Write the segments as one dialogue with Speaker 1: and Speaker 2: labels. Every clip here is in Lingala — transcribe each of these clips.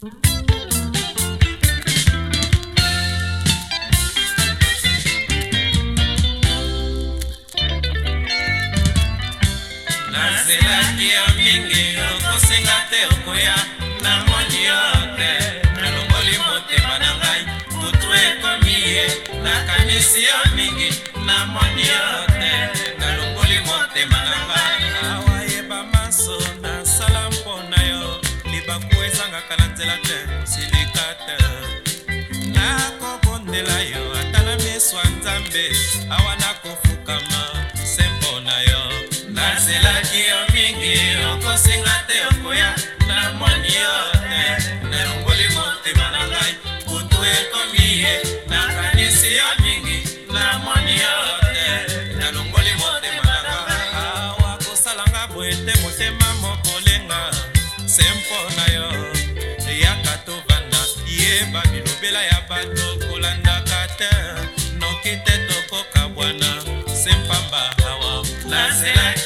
Speaker 1: nazelaki yo mingi okosinga te okoya namoni yo te nalongoli motema na ngai butu ekomi ye nakanisi yo mingi namoni yo te nzambe awa nakofukama se mpo na yo naselaki yo mingi okosinga te okoya namoni yo te nalongoli motema na ngai kutu ekomi ye nakanisi yo mingi namoni yo te nalongoli motema na ngai awa kosalanga boye te motema mokolenga se mpo na yo yaka tovanda yeba bilobela ya bato kolandaka te sempamba hawa mtu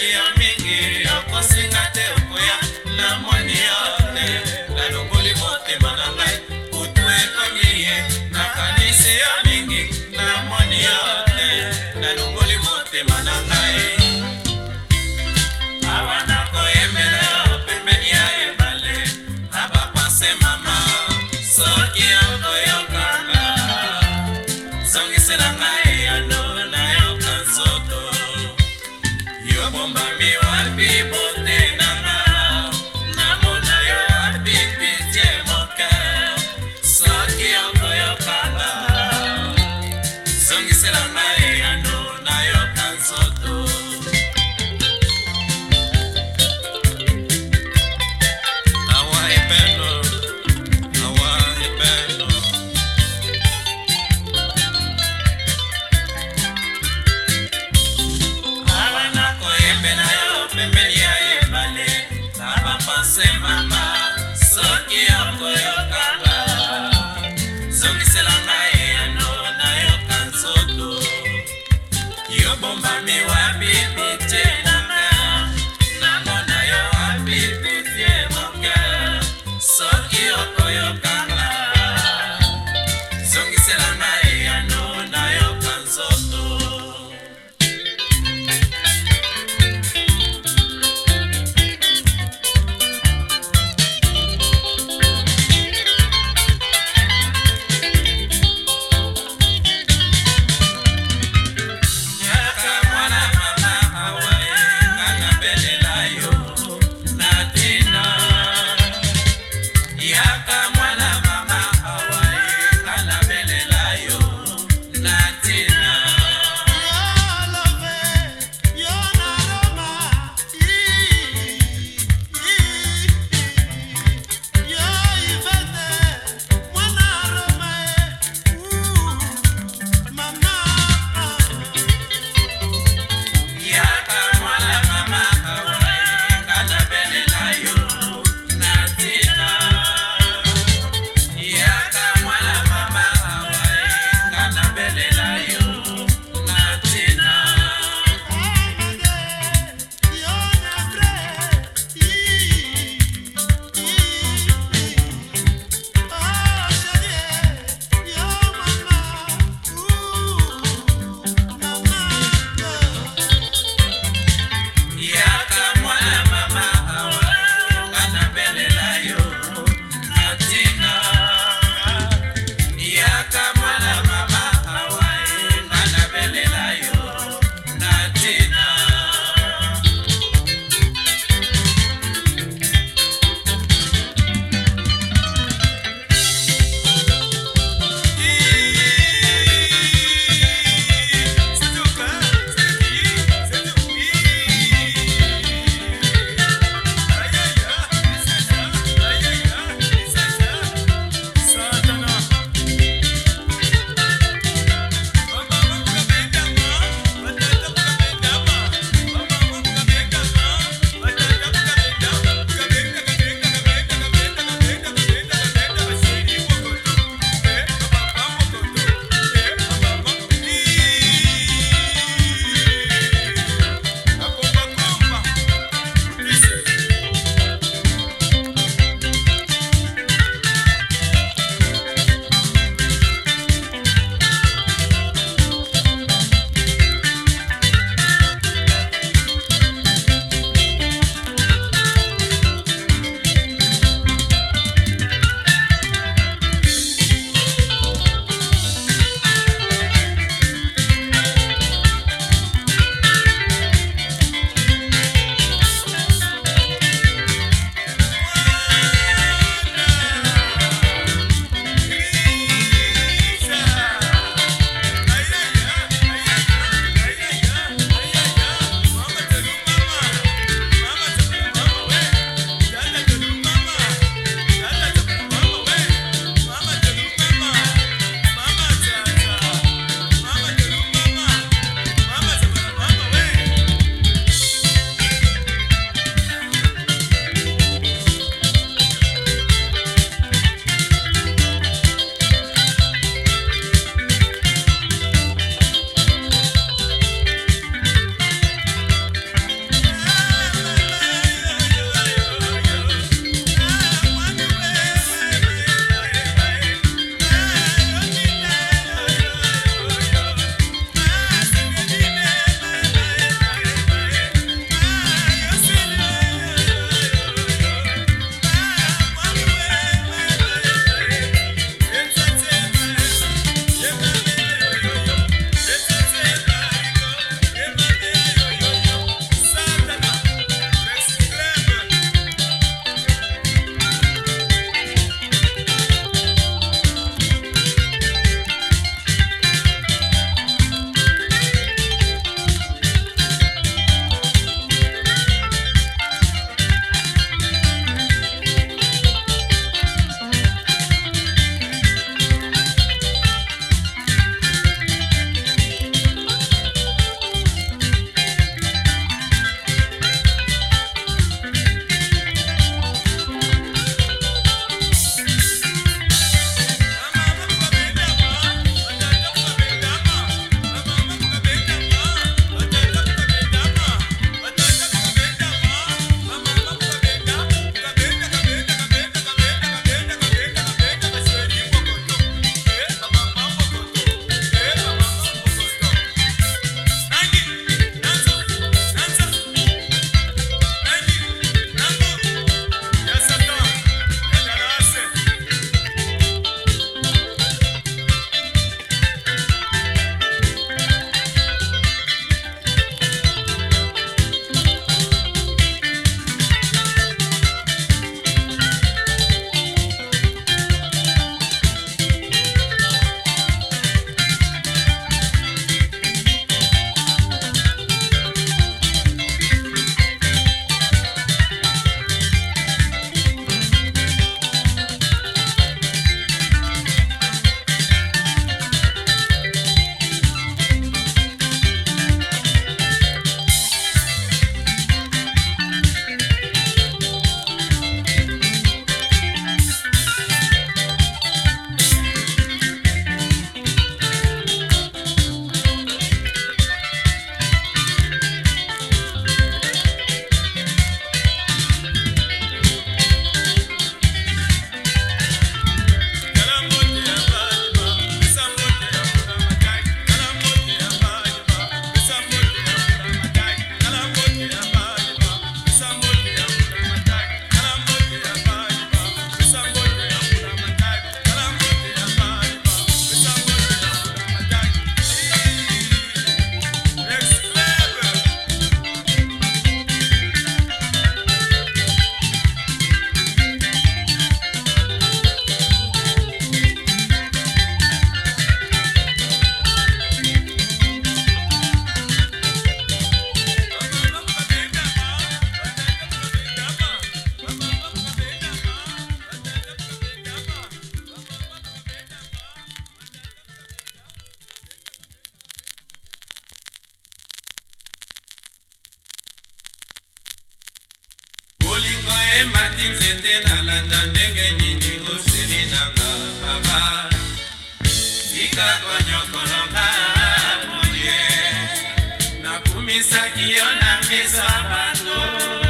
Speaker 1: Siona mesa bano.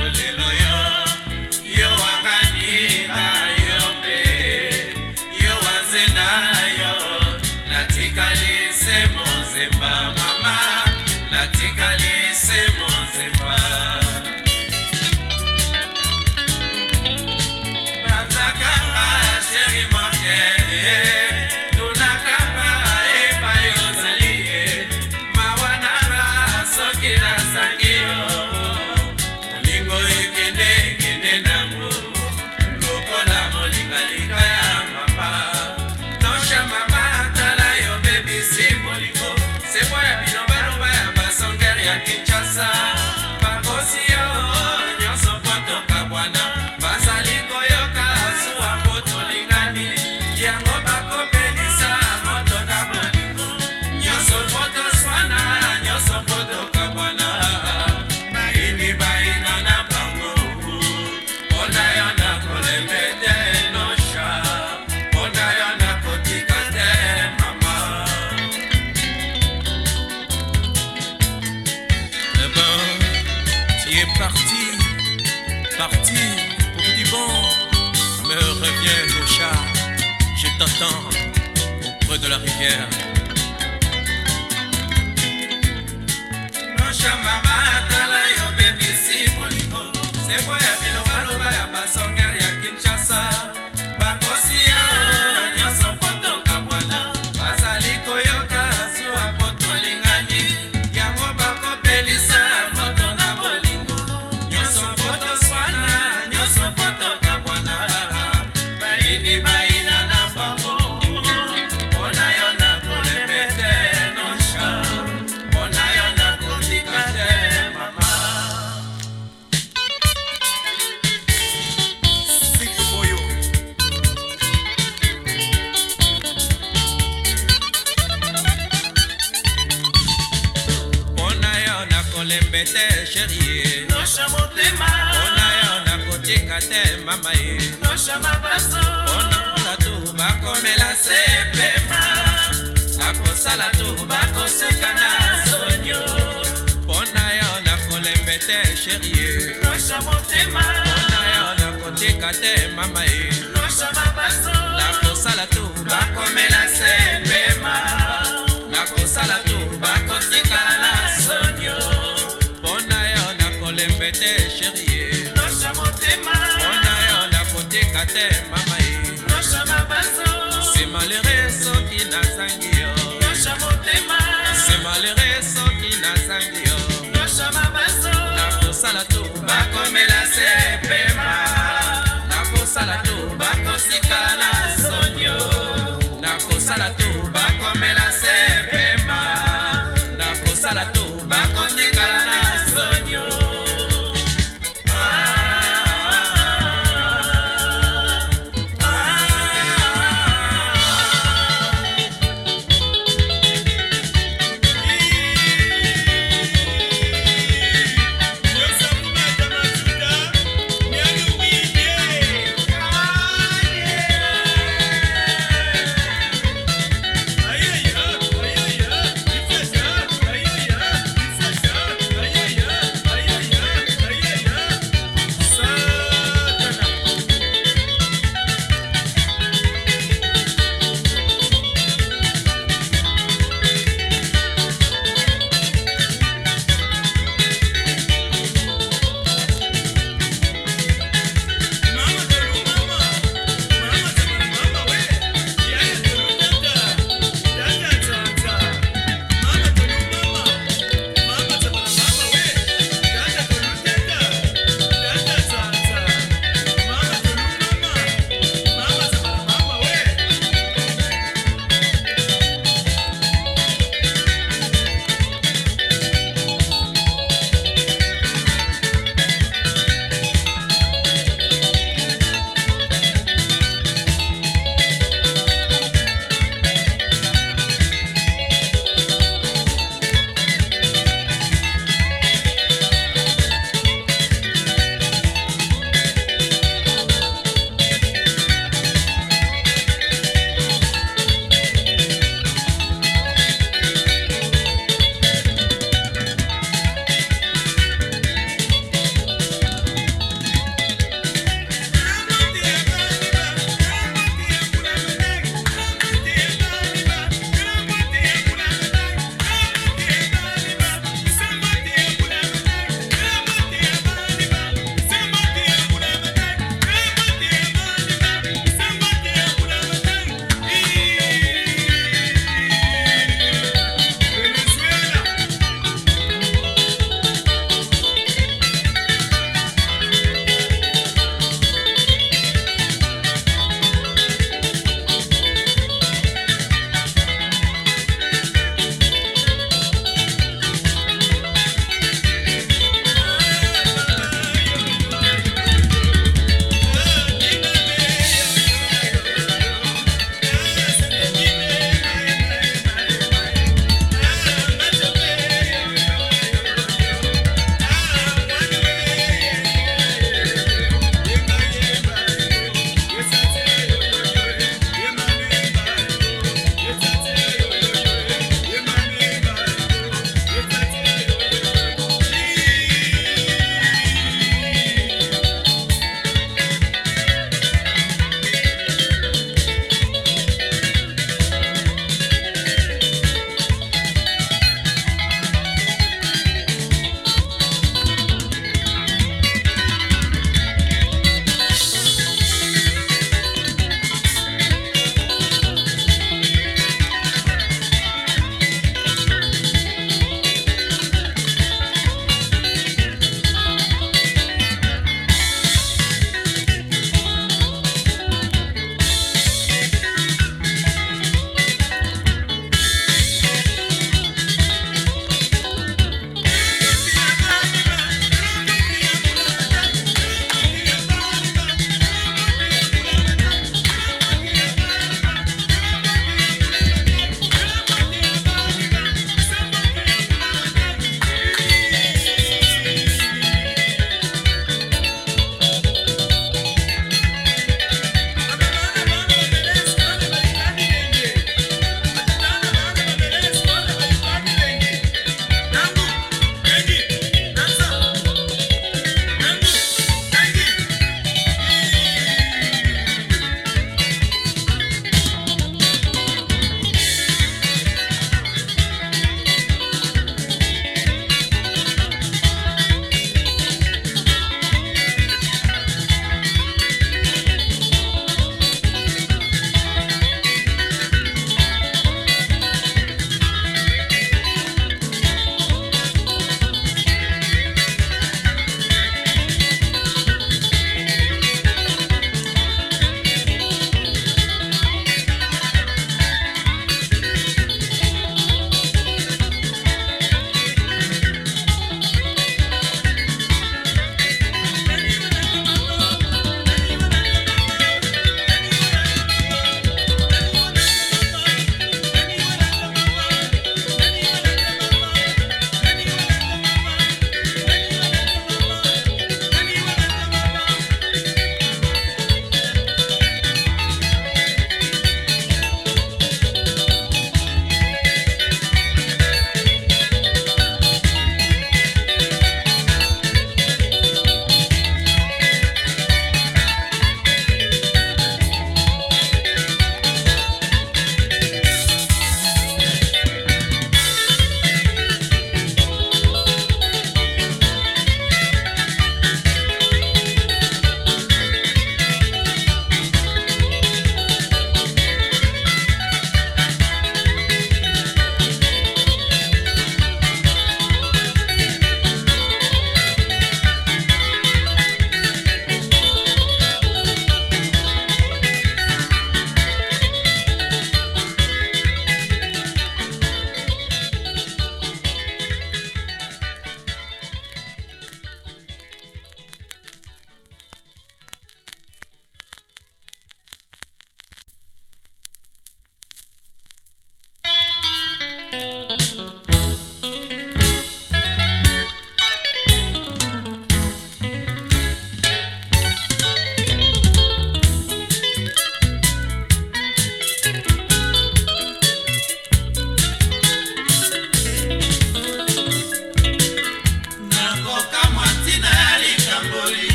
Speaker 1: parti, parti pour du bon. Me reviens, mon chat, je t'attends auprès de la rivière. Mon chat, maman, t'as la yo, baby, si, pour du bon. C'est quoi, onamona to bakomela se pema akosala to bakoseka na sonio mpo na yo na kolembe te sherie
Speaker 2: mpona yo
Speaker 1: na koteka te mama ye nakosala to bakomela Valérie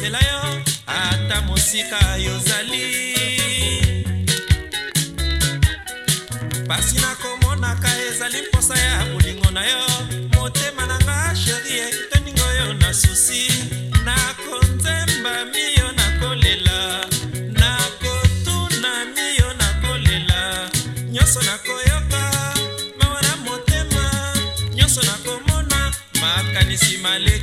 Speaker 1: nzela yo ata mosika yozali pasi nakomonaka ezali mposa ya molingo na yo motema na nga sheri etoningo yo na susi nakonzembami yo nakolela nakotunami yo nakolela nyonso nakoyoka mawa na motema nyonso nakomona makanisi male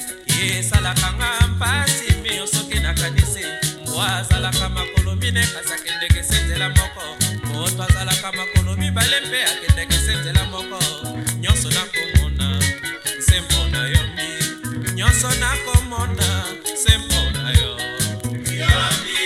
Speaker 1: te ye esalaka nga mpasi mio soki nakanisi mbo azalaka makolo mine kasi akendeki se nzela moko moto azalaka makolo mibale mpe akendeki se nzela moko nyonso nakomona se mpona yo mi nyonso nakomona se mpona yo yomi